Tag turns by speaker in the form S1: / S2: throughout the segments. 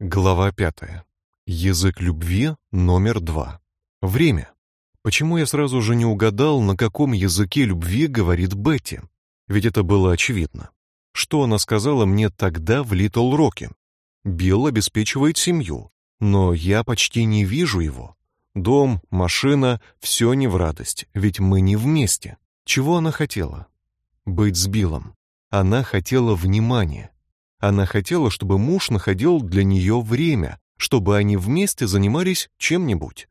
S1: Глава пятая. Язык любви номер два. Время. Почему я сразу же не угадал, на каком языке любви говорит Бетти? Ведь это было очевидно. Что она сказала мне тогда в Литл Роке? Билл обеспечивает семью, но я почти не вижу его. Дом, машина все не в радость, ведь мы не вместе. Чего она хотела? Быть с Биллом. Она хотела внимания. Она хотела, чтобы муж находил для нее время, чтобы они вместе занимались чем-нибудь.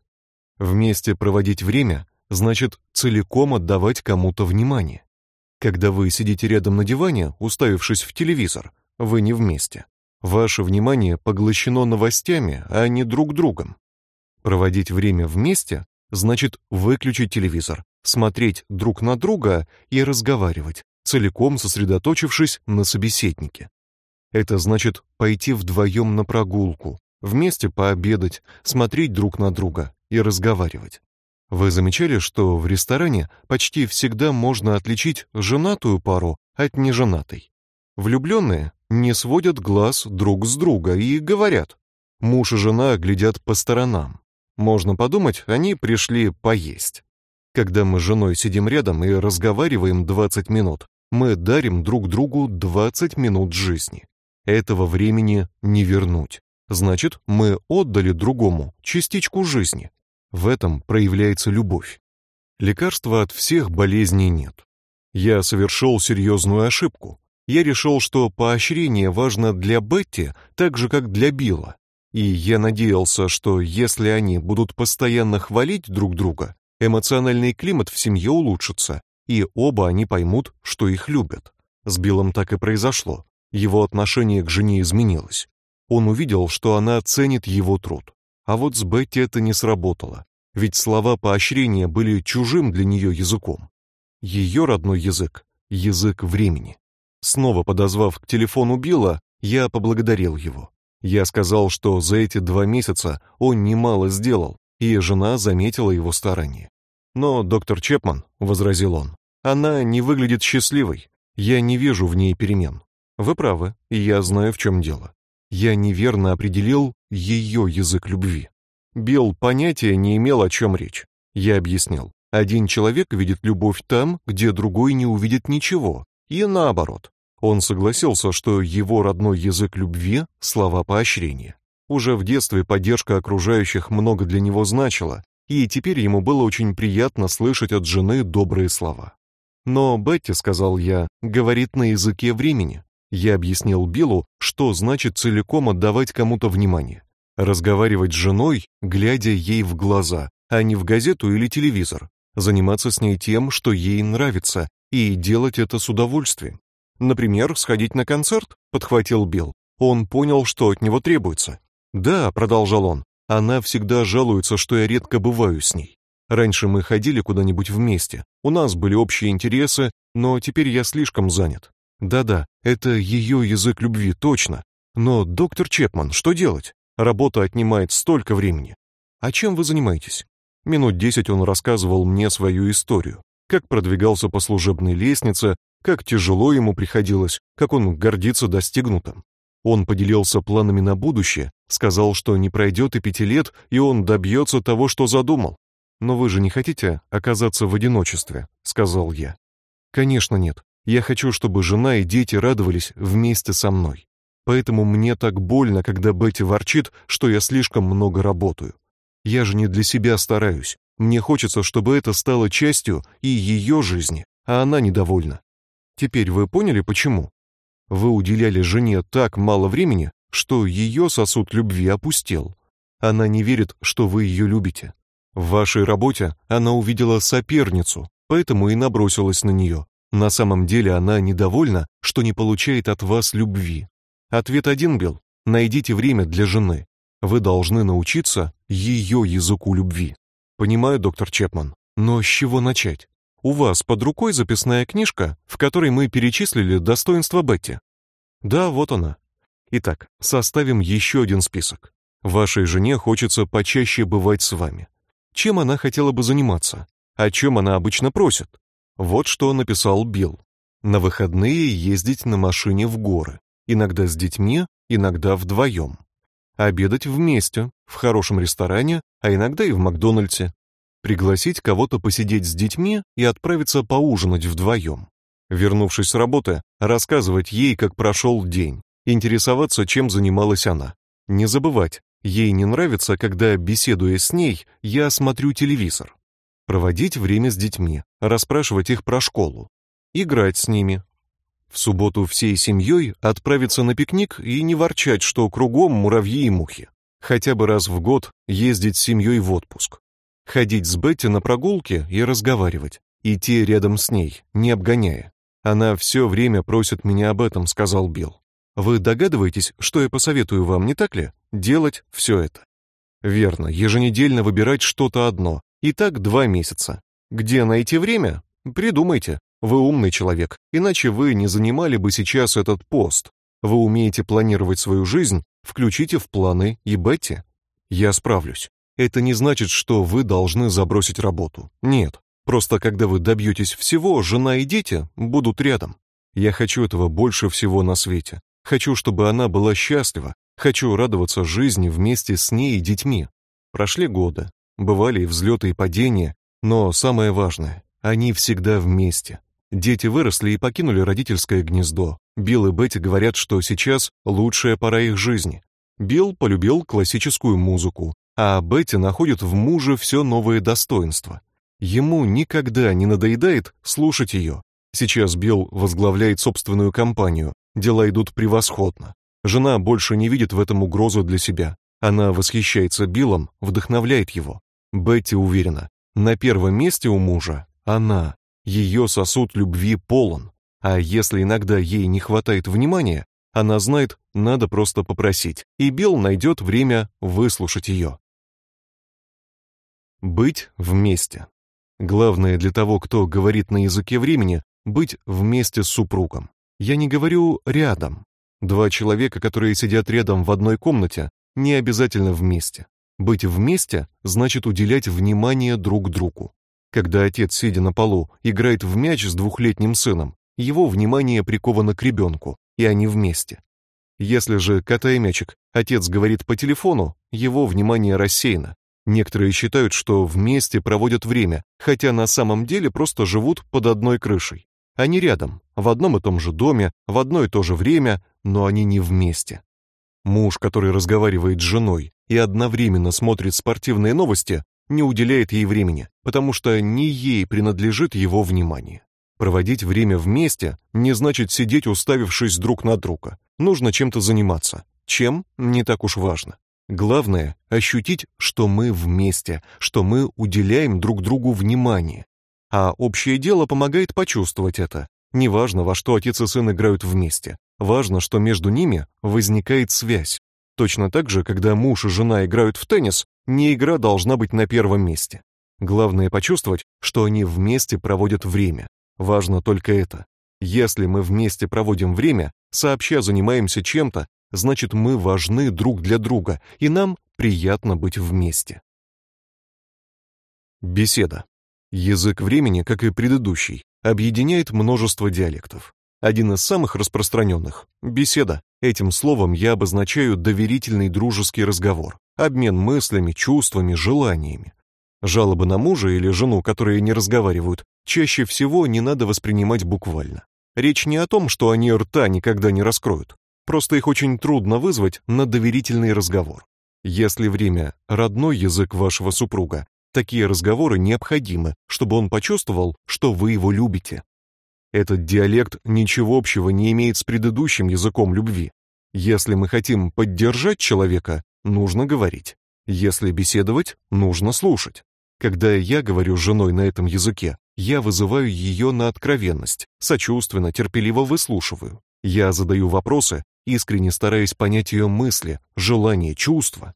S1: Вместе проводить время значит целиком отдавать кому-то внимание. Когда вы сидите рядом на диване, уставившись в телевизор, вы не вместе. Ваше внимание поглощено новостями, а не друг другом. Проводить время вместе значит выключить телевизор, смотреть друг на друга и разговаривать, целиком сосредоточившись на собеседнике. Это значит пойти вдвоем на прогулку, вместе пообедать, смотреть друг на друга и разговаривать. Вы замечали, что в ресторане почти всегда можно отличить женатую пару от неженатой? Влюбленные не сводят глаз друг с друга и говорят. Муж и жена глядят по сторонам. Можно подумать, они пришли поесть. Когда мы с женой сидим рядом и разговариваем 20 минут, мы дарим друг другу 20 минут жизни. Этого времени не вернуть. Значит, мы отдали другому частичку жизни. В этом проявляется любовь. Лекарства от всех болезней нет. Я совершил серьезную ошибку. Я решил, что поощрение важно для Бетти, так же как для Билла. И я надеялся, что если они будут постоянно хвалить друг друга, эмоциональный климат в семье улучшится, и оба они поймут, что их любят. С Биллом так и произошло. Его отношение к жене изменилось. Он увидел, что она ценит его труд. А вот с Бетти это не сработало, ведь слова поощрения были чужим для нее языком. Ее родной язык язык времени. Снова подозвав к телефону Билла, я поблагодарил его. Я сказал, что за эти два месяца он немало сделал, и жена заметила его старания. Но доктор Чепман, возразил он, она не выглядит счастливой. Я не вижу в ней перемен. Вы правы, я знаю, в чем дело. Я неверно определил ее язык любви. Билл понятия не имел, о чем речь. Я объяснил. Один человек видит любовь там, где другой не увидит ничего, и наоборот. Он согласился, что его родной язык любви слова поощрения. Уже в детстве поддержка окружающих много для него значила, и теперь ему было очень приятно слышать от жены добрые слова. Но Бетти, сказал я, говорит на языке времени. Я объяснил Биллу, что значит целиком отдавать кому-то внимание. Разговаривать с женой, глядя ей в глаза, а не в газету или телевизор. Заниматься с ней тем, что ей нравится, и делать это с удовольствием. Например, сходить на концерт, подхватил Билл. Он понял, что от него требуется. Да, продолжал он. Она всегда жалуется, что я редко бываю с ней. Раньше мы ходили куда-нибудь вместе. У нас были общие интересы, но теперь я слишком занят. Да-да, это ее язык любви, точно. Но, доктор Чепман, что делать? Работа отнимает столько времени. А чем вы занимаетесь? Минут десять он рассказывал мне свою историю. Как продвигался по служебной лестнице, как тяжело ему приходилось, как он гордится достигнутым. Он поделился планами на будущее, сказал, что не пройдет и пяти лет, и он добьется того, что задумал. Но вы же не хотите оказаться в одиночестве, сказал я. Конечно, нет. Я хочу, чтобы жена и дети радовались вместе со мной. Поэтому мне так больно, когда Бетти ворчит, что я слишком много работаю. Я же не для себя стараюсь. Мне хочется, чтобы это стало частью и ее жизни, а она недовольна. Теперь вы поняли почему? Вы уделяли жене так мало времени, что ее сосуд любви опустел. Она не верит, что вы ее любите. В вашей работе она увидела соперницу, поэтому и набросилась на нее. На самом деле она недовольна, что не получает от вас любви. Ответ один был: найдите время для жены. Вы должны научиться ее языку любви. Понимаю, доктор Чепман, но с чего начать? У вас под рукой записная книжка, в которой мы перечислили достоинства Бетти. Да, вот она. Итак, составим еще один список. Вашей жене хочется почаще бывать с вами. Чем она хотела бы заниматься? О чем она обычно просит? Вот что написал Билл. На выходные ездить на машине в горы, иногда с детьми, иногда вдвоем. обедать вместе, в хорошем ресторане, а иногда и в Макдональдсе, пригласить кого-то посидеть с детьми и отправиться поужинать вдвоем. Вернувшись с работы, рассказывать ей, как прошел день, интересоваться, чем занималась она. Не забывать, ей не нравится, когда, беседуя с ней, я смотрю телевизор. Проводить время с детьми, расспрашивать их про школу, играть с ними. В субботу всей семьей отправиться на пикник и не ворчать, что кругом муравьи и мухи. Хотя бы раз в год ездить с семьей в отпуск. Ходить с Бетти на прогулки и разговаривать, идти рядом с ней, не обгоняя. Она все время просит меня об этом, сказал Билл. Вы догадываетесь, что я посоветую вам, не так ли? Делать все это. Верно, еженедельно выбирать что-то одно. И так два месяца. Где найти время? Придумайте. Вы умный человек, иначе вы не занимали бы сейчас этот пост. Вы умеете планировать свою жизнь, включите в планы и Бетти. Я справлюсь. Это не значит, что вы должны забросить работу. Нет. Просто когда вы добьетесь всего, жена и дети будут рядом. Я хочу этого больше всего на свете. Хочу, чтобы она была счастлива. Хочу радоваться жизни вместе с ней и детьми. Прошли годы, бывали и взлеты, и падения, но самое важное они всегда вместе. Дети выросли и покинули родительское гнездо. Билл и Бетти говорят, что сейчас лучшая пора их жизни. Билл полюбил классическую музыку, а Бетти находит в муже все новые достоинства. Ему никогда не надоедает слушать ее. Сейчас Билл возглавляет собственную компанию. Дела идут превосходно. Жена больше не видит в этом угрозу для себя. Она восхищается Биллом, вдохновляет его. Бетти уверена, на первом месте у мужа она. Ее сосуд любви полон. А если иногда ей не хватает внимания, она знает, надо просто попросить, и Билл найдет время выслушать ее. Быть вместе. Главное для того, кто говорит на языке времени, быть вместе с супругом. Я не говорю рядом. Два человека, которые сидят рядом в одной комнате, не обязательно вместе. Быть вместе значит уделять внимание друг другу. Когда отец, сидя на полу, играет в мяч с двухлетним сыном, его внимание приковано к ребенку, и они вместе. Если же, катая мячик, отец говорит по телефону, его внимание рассеяно, Некоторые считают, что вместе проводят время, хотя на самом деле просто живут под одной крышей. Они рядом, в одном и том же доме, в одно и то же время, но они не вместе. Муж, который разговаривает с женой и одновременно смотрит спортивные новости, не уделяет ей времени, потому что не ей принадлежит его внимание. Проводить время вместе не значит сидеть уставившись друг на друга. Нужно чем-то заниматься. Чем не так уж важно. Главное ощутить, что мы вместе, что мы уделяем друг другу внимание. А общее дело помогает почувствовать это. Неважно, во что отец и сын играют вместе. Важно, что между ними возникает связь. Точно так же, когда муж и жена играют в теннис, не игра должна быть на первом месте. Главное почувствовать, что они вместе проводят время. Важно только это. Если мы вместе проводим время, сообща занимаемся чем-то, значит мы важны друг для друга, и нам приятно быть вместе. Беседа. Язык времени, как и предыдущий, объединяет множество диалектов. Один из самых распространенных — беседа. Этим словом я обозначаю доверительный дружеский разговор, обмен мыслями, чувствами, желаниями. Жалобы на мужа или жену, которые не разговаривают, чаще всего не надо воспринимать буквально. Речь не о том, что они рта никогда не раскроют. Просто их очень трудно вызвать на доверительный разговор. Если время родной язык вашего супруга, такие разговоры необходимы, чтобы он почувствовал, что вы его любите. Этот диалект ничего общего не имеет с предыдущим языком любви. Если мы хотим поддержать человека, нужно говорить. Если беседовать, нужно слушать. Когда я говорю с женой на этом языке, я вызываю ее на откровенность, сочувственно, терпеливо выслушиваю. Я задаю вопросы, искренне стараясь понять ее мысли, желания, чувства.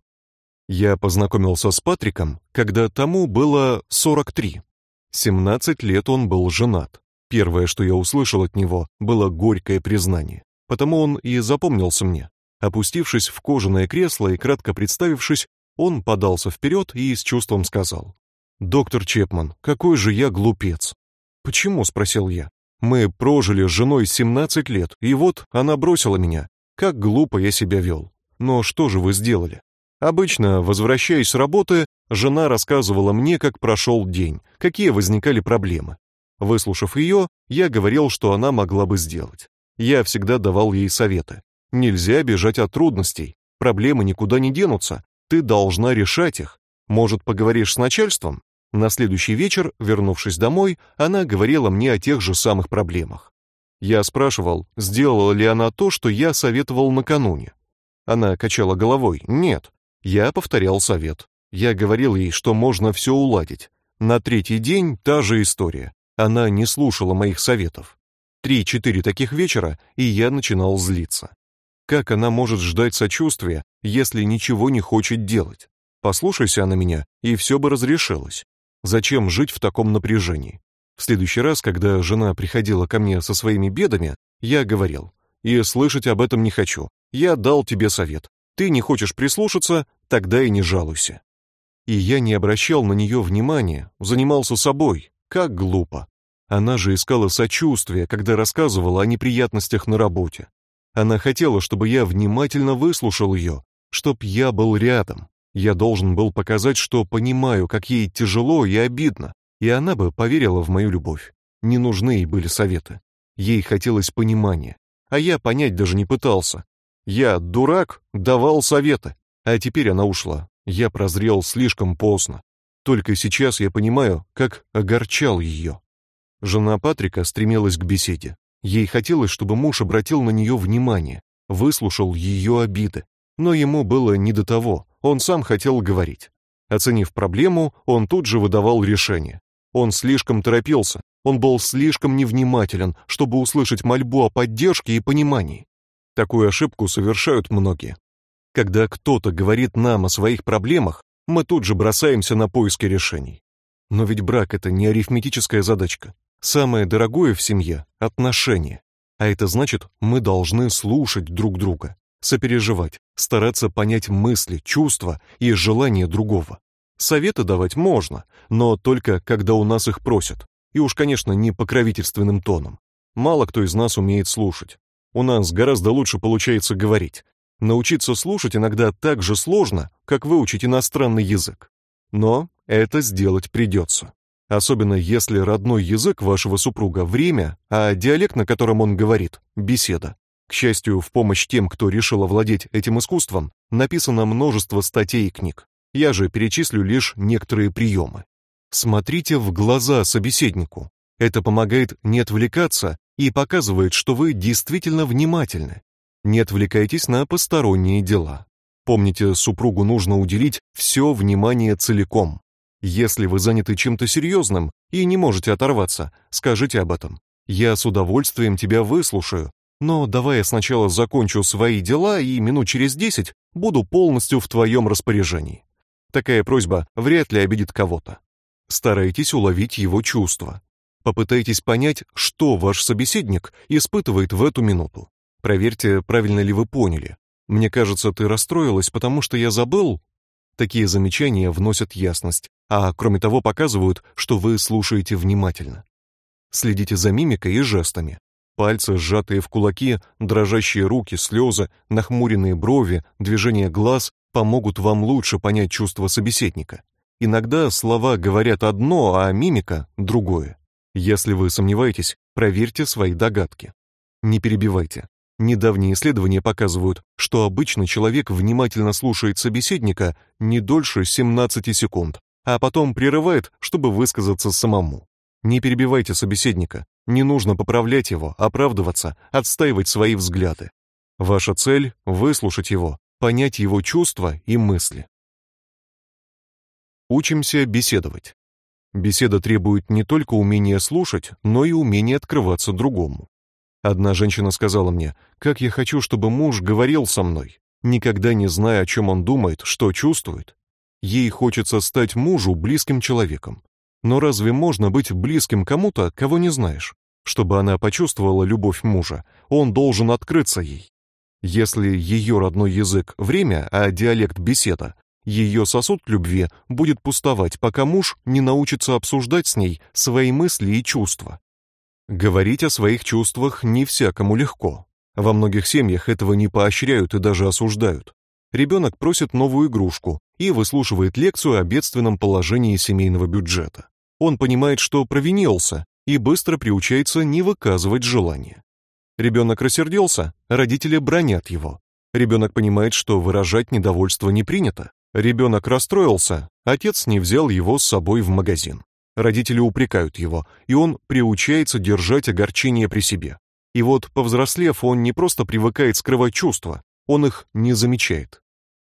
S1: Я познакомился с Патриком, когда тому было 43. 17 лет он был женат. Первое, что я услышал от него, было горькое признание. Потому он и запомнился мне. Опустившись в кожаное кресло и кратко представившись, он подался вперед и с чувством сказал: "Доктор Чепман, какой же я глупец". "Почему?" спросил я. "Мы прожили с женой 17 лет, и вот она бросила меня. Как глупо я себя вел. Но что же вы сделали? Обычно, возвращаясь с работы, жена рассказывала мне, как прошел день, какие возникали проблемы. Выслушав ее, я говорил, что она могла бы сделать. Я всегда давал ей советы. Нельзя бежать от трудностей. Проблемы никуда не денутся. Ты должна решать их. Может, поговоришь с начальством? На следующий вечер, вернувшись домой, она говорила мне о тех же самых проблемах. Я спрашивал, сделала ли она то, что я советовал накануне. Она качала головой: "Нет". Я повторял совет. Я говорил ей, что можно все уладить. На третий день та же история. Она не слушала моих советов. Три-четыре таких вечера, и я начинал злиться. Как она может ждать сочувствия, если ничего не хочет делать? Послушайся она меня, и все бы разрешилось. Зачем жить в таком напряжении? В следующий раз, когда жена приходила ко мне со своими бедами, я говорил: "И слышать об этом не хочу. Я дал тебе совет. Ты не хочешь прислушаться, тогда и не жалуйся". И я не обращал на нее внимания, занимался собой. Как глупо. Она же искала сочувствия, когда рассказывала о неприятностях на работе. Она хотела, чтобы я внимательно выслушал ее, чтоб я был рядом. Я должен был показать, что понимаю, как ей тяжело и обидно, и она бы поверила в мою любовь. Не нужны ей были советы. Ей хотелось понимания, а я понять даже не пытался. Я, дурак, давал советы, а теперь она ушла. Я прозрел слишком поздно. Только сейчас я понимаю, как огорчал ее. Жена Патрика стремилась к беседе. Ей хотелось, чтобы муж обратил на нее внимание, выслушал ее обиды, но ему было не до того. Он сам хотел говорить. Оценив проблему, он тут же выдавал решение. Он слишком торопился, он был слишком невнимателен, чтобы услышать мольбу о поддержке и понимании. Такую ошибку совершают многие. Когда кто-то говорит нам о своих проблемах, мы тут же бросаемся на поиски решений. Но ведь брак это не арифметическая задачка. Самое дорогое в семье отношения. А это значит, мы должны слушать друг друга, сопереживать, стараться понять мысли, чувства и желания другого. Советы давать можно, но только когда у нас их просят. И уж, конечно, не покровительственным тоном. Мало кто из нас умеет слушать. У нас гораздо лучше получается говорить. Научиться слушать иногда так же сложно, как выучить иностранный язык. Но это сделать придется. Особенно если родной язык вашего супруга время, а диалект, на котором он говорит, беседа. К счастью, в помощь тем, кто решил овладеть этим искусством, написано множество статей и книг. Я же перечислю лишь некоторые приемы. Смотрите в глаза собеседнику. Это помогает не отвлекаться и показывает, что вы действительно внимательны. Не отвлекайтесь на посторонние дела. Помните, супругу нужно уделить все внимание целиком. Если вы заняты чем-то серьезным и не можете оторваться, скажите об этом. Я с удовольствием тебя выслушаю, но давай я сначала закончу свои дела и минут через десять буду полностью в твоем распоряжении. Такая просьба вряд ли обидит кого-то. Старайтесь уловить его чувства. Попытайтесь понять, что ваш собеседник испытывает в эту минуту. Проверьте, правильно ли вы поняли. Мне кажется, ты расстроилась, потому что я забыл. Такие замечания вносят ясность, а кроме того показывают, что вы слушаете внимательно. Следите за мимикой и жестами. Пальцы, сжатые в кулаки, дрожащие руки, слезы, нахмуренные брови, движение глаз помогут вам лучше понять чувства собеседника. Иногда слова говорят одно, а мимика другое. Если вы сомневаетесь, проверьте свои догадки. Не перебивайте. Недавние исследования показывают, что обычно человек внимательно слушает собеседника не дольше 17 секунд, а потом прерывает, чтобы высказаться самому. Не перебивайте собеседника, не нужно поправлять его, оправдываться, отстаивать свои взгляды. Ваша цель выслушать его, понять его чувства и мысли. Учимся беседовать. Беседа требует не только умения слушать, но и умения открываться другому. Одна женщина сказала мне: "Как я хочу, чтобы муж говорил со мной, никогда не зная, о чем он думает, что чувствует. Ей хочется стать мужу близким человеком. Но разве можно быть близким кому-то, кого не знаешь? Чтобы она почувствовала любовь мужа, он должен открыться ей. Если ее родной язык время, а диалект беседа, ее сосуд любви будет пустовать, пока муж не научится обсуждать с ней свои мысли и чувства. Говорить о своих чувствах не всякому легко. Во многих семьях этого не поощряют и даже осуждают. Ребенок просит новую игрушку и выслушивает лекцию о бедственном положении семейного бюджета. Он понимает, что провинился, и быстро приучается не выказывать желания. Ребенок рассердился, родители бронят его. Ребенок понимает, что выражать недовольство не принято. Ребенок расстроился, отец не взял его с собой в магазин. Родители упрекают его, и он приучается держать огорчение при себе. И вот, повзрослев, он не просто привыкает скрывать чувства, он их не замечает.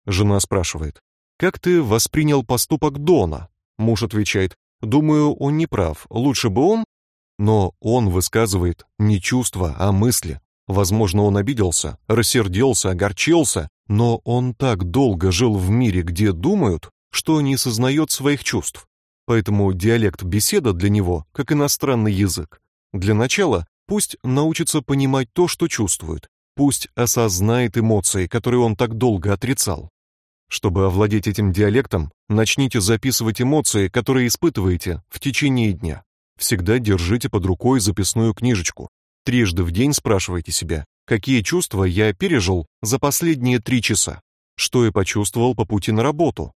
S1: Жена спрашивает: "Как ты воспринял поступок Дона?" Муж отвечает: "Думаю, он не прав. Лучше бы он но он высказывает не чувства, а мысли. Возможно, он обиделся, рассердился, огорчился, но он так долго жил в мире, где думают, что не сознает своих чувств. Поэтому диалект беседа для него как иностранный язык. Для начала пусть научится понимать то, что чувствует, пусть осознает эмоции, которые он так долго отрицал. Чтобы овладеть этим диалектом, начните записывать эмоции, которые испытываете в течение дня. Всегда держите под рукой записную книжечку. Трижды в день спрашивайте себя, какие чувства я пережил за последние три часа, что я почувствовал по пути на работу,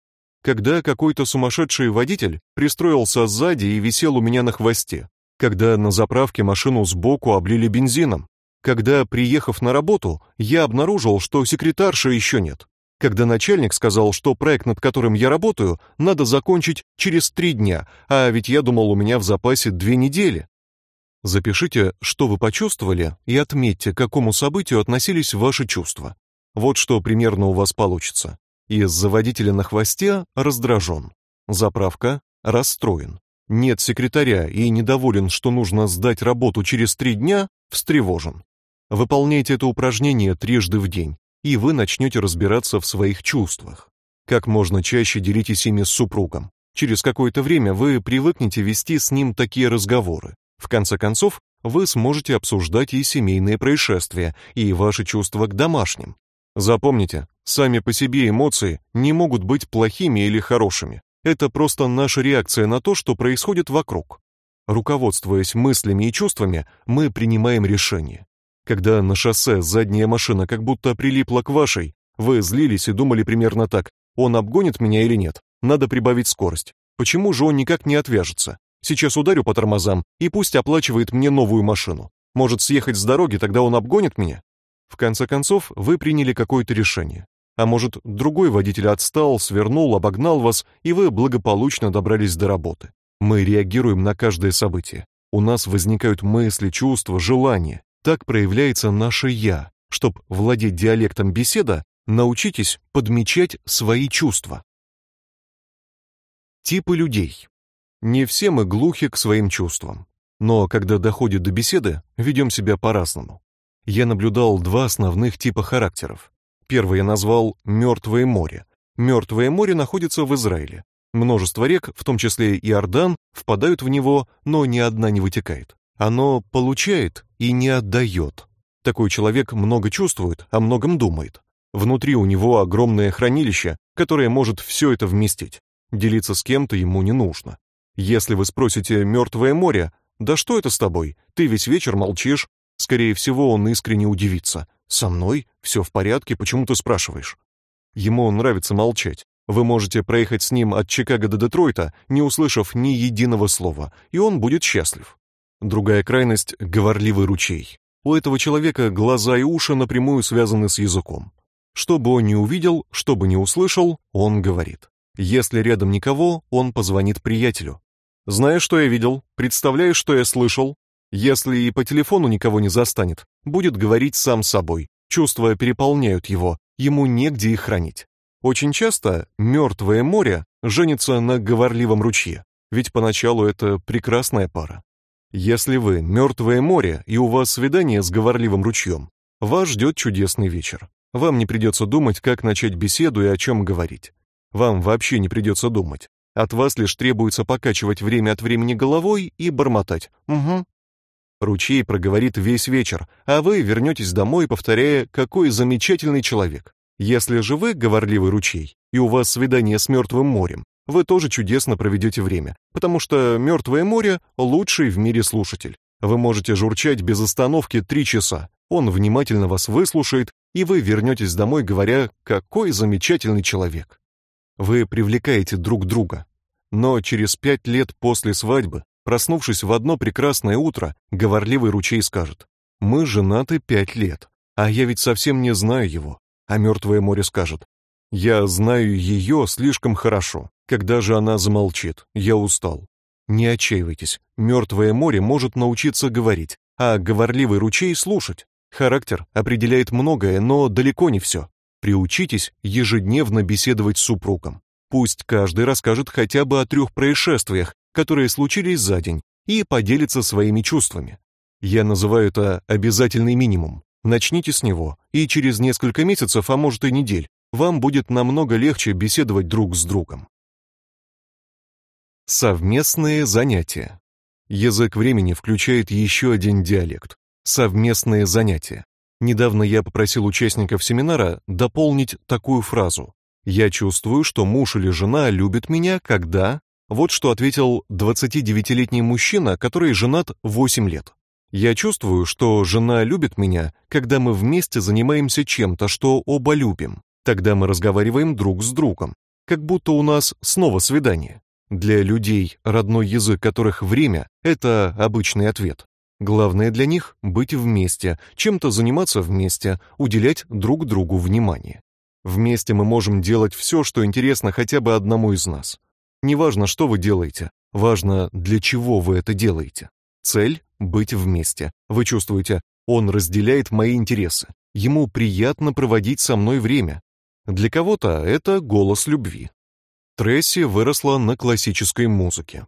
S1: когда какой-то сумасшедший водитель пристроился сзади и висел у меня на хвосте, когда на заправке машину сбоку облили бензином, когда, приехав на работу, я обнаружил, что секретарши еще нет, когда начальник сказал, что проект, над которым я работаю, надо закончить через три дня, а ведь я думал, у меня в запасе две недели. Запишите, что вы почувствовали, и отметьте, к какому событию относились ваши чувства. Вот что примерно у вас получится. Из-за водителя на хвосте раздражен. Заправка расстроен. Нет секретаря и недоволен, что нужно сдать работу через три дня, встревожен. Выполняйте это упражнение трижды в день и вы начнете разбираться в своих чувствах. Как можно чаще делитесь ими с супругом. Через какое-то время вы привыкнете вести с ним такие разговоры. В конце концов, вы сможете обсуждать и семейные происшествия, и ваши чувства к домашним. Запомните, сами по себе эмоции не могут быть плохими или хорошими. Это просто наша реакция на то, что происходит вокруг. Руководствуясь мыслями и чувствами, мы принимаем решения. Когда на шоссе задняя машина как будто прилипла к вашей, вы злились и думали примерно так: он обгонит меня или нет? Надо прибавить скорость. Почему же он никак не отвяжется? Сейчас ударю по тормозам и пусть оплачивает мне новую машину. Может, съехать с дороги, тогда он обгонит меня? В конце концов, вы приняли какое-то решение. А может, другой водитель отстал, свернул, обогнал вас, и вы благополучно добрались до работы. Мы реагируем на каждое событие. У нас возникают мысли, чувства, желания. Так проявляется наше я. Чтоб владеть диалектом беседа, научитесь подмечать свои чувства. Типы людей. Не все мы глухи к своим чувствам, но когда доходит до беседы, ведем себя по-разному. Я наблюдал два основных типа характеров. Первый я назвал мертвое море. Мертвое море находится в Израиле. Множество рек, в том числе и Иордан, впадают в него, но ни одна не вытекает. Оно получает и не отдает. Такой человек много чувствует, о многом думает. Внутри у него огромное хранилище, которое может все это вместить. Делиться с кем-то ему не нужно. Если вы спросите мертвое море, да что это с тобой? Ты весь вечер молчишь. Скорее всего, он искренне удивится. Со мной все в порядке, почему ты спрашиваешь? Ему нравится молчать. Вы можете проехать с ним от Чикаго до Детройта, не услышав ни единого слова, и он будет счастлив. Другая крайность — говорливый ручей. У этого человека глаза и уши напрямую связаны с языком. Что бы он ни увидел, что бы ни услышал, он говорит. Если рядом никого, он позвонит приятелю. Знаешь, что я видел? Представляешь, что я слышал? Если и по телефону никого не застанет, будет говорить сам собой. Чувства переполняют его, ему негде их хранить. Очень часто мертвое море женится на говорливом ручье, ведь поначалу это прекрасная пара. Если вы мертвое море и у вас свидание с говорливым ручьем, вас ждет чудесный вечер. Вам не придется думать, как начать беседу и о чем говорить. Вам вообще не придется думать. От вас лишь требуется покачивать время от времени головой и бормотать: "Угу". Ручей проговорит весь вечер, а вы вернетесь домой, повторяя: "Какой замечательный человек". Если же вы говорливый ручей, и у вас свидание с мертвым морем, вы тоже чудесно проведете время, потому что Мертвое море лучший в мире слушатель. Вы можете журчать без остановки три часа. Он внимательно вас выслушает, и вы вернетесь домой, говоря: "Какой замечательный человек". Вы привлекаете друг друга. Но через пять лет после свадьбы, проснувшись в одно прекрасное утро, говорливый ручей скажет: "Мы женаты пять лет, а я ведь совсем не знаю его". А мертвое море скажет: "Я знаю ее слишком хорошо. Когда же она замолчит, я устал". Не отчаивайтесь. Мертвое море может научиться говорить, а говорливый ручей слушать. Характер определяет многое, но далеко не все. Приучитесь ежедневно беседовать с супругом. Пусть каждый расскажет хотя бы о трех происшествиях, которые случились за день, и поделится своими чувствами. Я называю это обязательный минимум. Начните с него, и через несколько месяцев, а может и недель, вам будет намного легче беседовать друг с другом. Совместные занятия. Язык времени включает еще один диалект совместные занятия. Недавно я попросил участников семинара дополнить такую фразу: "Я чувствую, что муж или жена любит меня, когда..." Вот что ответил 29-летний мужчина, который женат 8 лет. "Я чувствую, что жена любит меня, когда мы вместе занимаемся чем-то, что оба любим. Тогда мы разговариваем друг с другом, как будто у нас снова свидание". Для людей, родной язык которых время это обычный ответ. Главное для них быть вместе, чем-то заниматься вместе, уделять друг другу внимание. Вместе мы можем делать все, что интересно хотя бы одному из нас. Неважно, что вы делаете, важно, для чего вы это делаете. Цель быть вместе. Вы чувствуете, он разделяет мои интересы. Ему приятно проводить со мной время. Для кого-то это голос любви. Тресси выросла на классической музыке.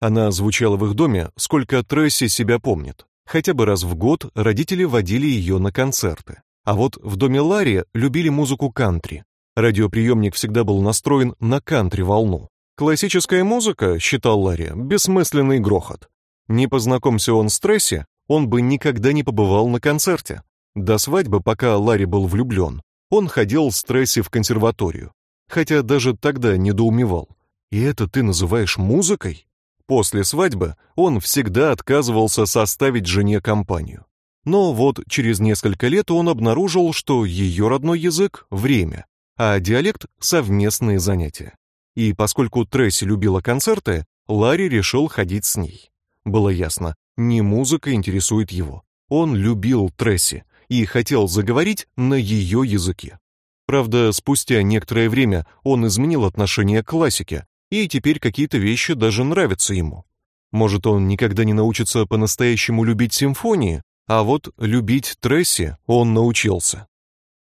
S1: Она звучала в их доме, сколько Тресси себя помнит. Хотя бы раз в год родители водили ее на концерты. А вот в доме Ларри любили музыку кантри. Радиоприемник всегда был настроен на кантри-волну. Классическая музыка, считал Ларри, бессмысленный грохот. Не познакомься он с Тресси, он бы никогда не побывал на концерте. До свадьбы, пока Ларри был влюблен, он ходил с Тресси в консерваторию хотя даже тогда недоумевал. И это ты называешь музыкой? После свадьбы он всегда отказывался составить жене компанию. Но вот через несколько лет он обнаружил, что ее родной язык время, а диалект совместные занятия. И поскольку Тресси любила концерты, Ларри решил ходить с ней. Было ясно, не музыка интересует его. Он любил Тресси и хотел заговорить на ее языке. Правда, спустя некоторое время он изменил отношение к классике, и теперь какие-то вещи даже нравятся ему. Может, он никогда не научится по-настоящему любить симфонии, а вот любить Тресси он научился.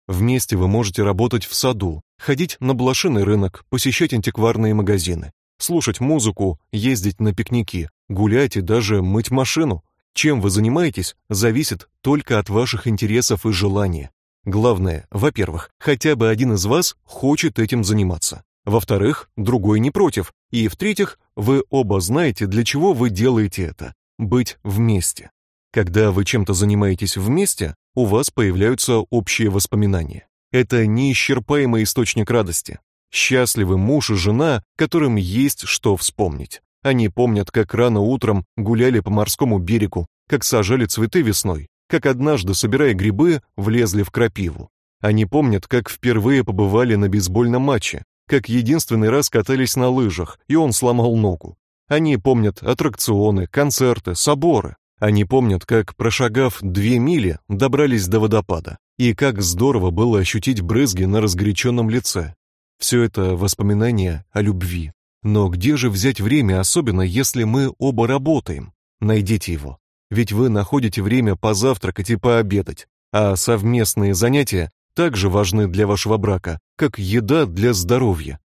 S1: Вместе вы можете работать в саду, ходить на блошиный рынок, посещать антикварные магазины, слушать музыку, ездить на пикники, гулять и даже мыть машину. Чем вы занимаетесь, зависит только от ваших интересов и желания. Главное, во-первых, хотя бы один из вас хочет этим заниматься. Во-вторых, другой не против. И в-третьих, вы оба знаете, для чего вы делаете это быть вместе. Когда вы чем-то занимаетесь вместе, у вас появляются общие воспоминания. Это неисчерпаемый источник радости. Счастливы муж и жена, которым есть что вспомнить. Они помнят, как рано утром гуляли по морскому берегу, как сажали цветы весной, как однажды, собирая грибы, влезли в крапиву. Они помнят, как впервые побывали на бейсбольном матче, как единственный раз катались на лыжах, и он сломал ногу. Они помнят аттракционы, концерты, соборы. Они помнят, как, прошагав две мили, добрались до водопада, и как здорово было ощутить брызги на разгоряченном лице. Все это воспоминания о любви. Но где же взять время, особенно если мы оба работаем? Найдите его ведь вы находите время позавтракать и пообедать, а совместные занятия также важны для вашего брака, как еда для здоровья.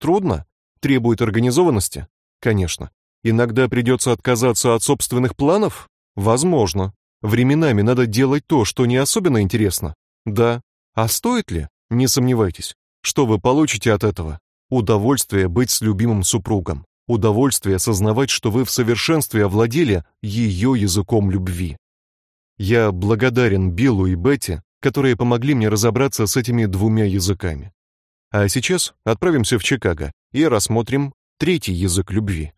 S1: Трудно? Требует организованности? Конечно. Иногда придется отказаться от собственных планов? Возможно. Временами надо делать то, что не особенно интересно. Да. А стоит ли? Не сомневайтесь. Что вы получите от этого? Удовольствие быть с любимым супругом удовольствие осознавать, что вы в совершенстве овладели ее языком любви. Я благодарен Биллу и Бетти, которые помогли мне разобраться с этими двумя языками. А сейчас отправимся в Чикаго и рассмотрим третий язык любви.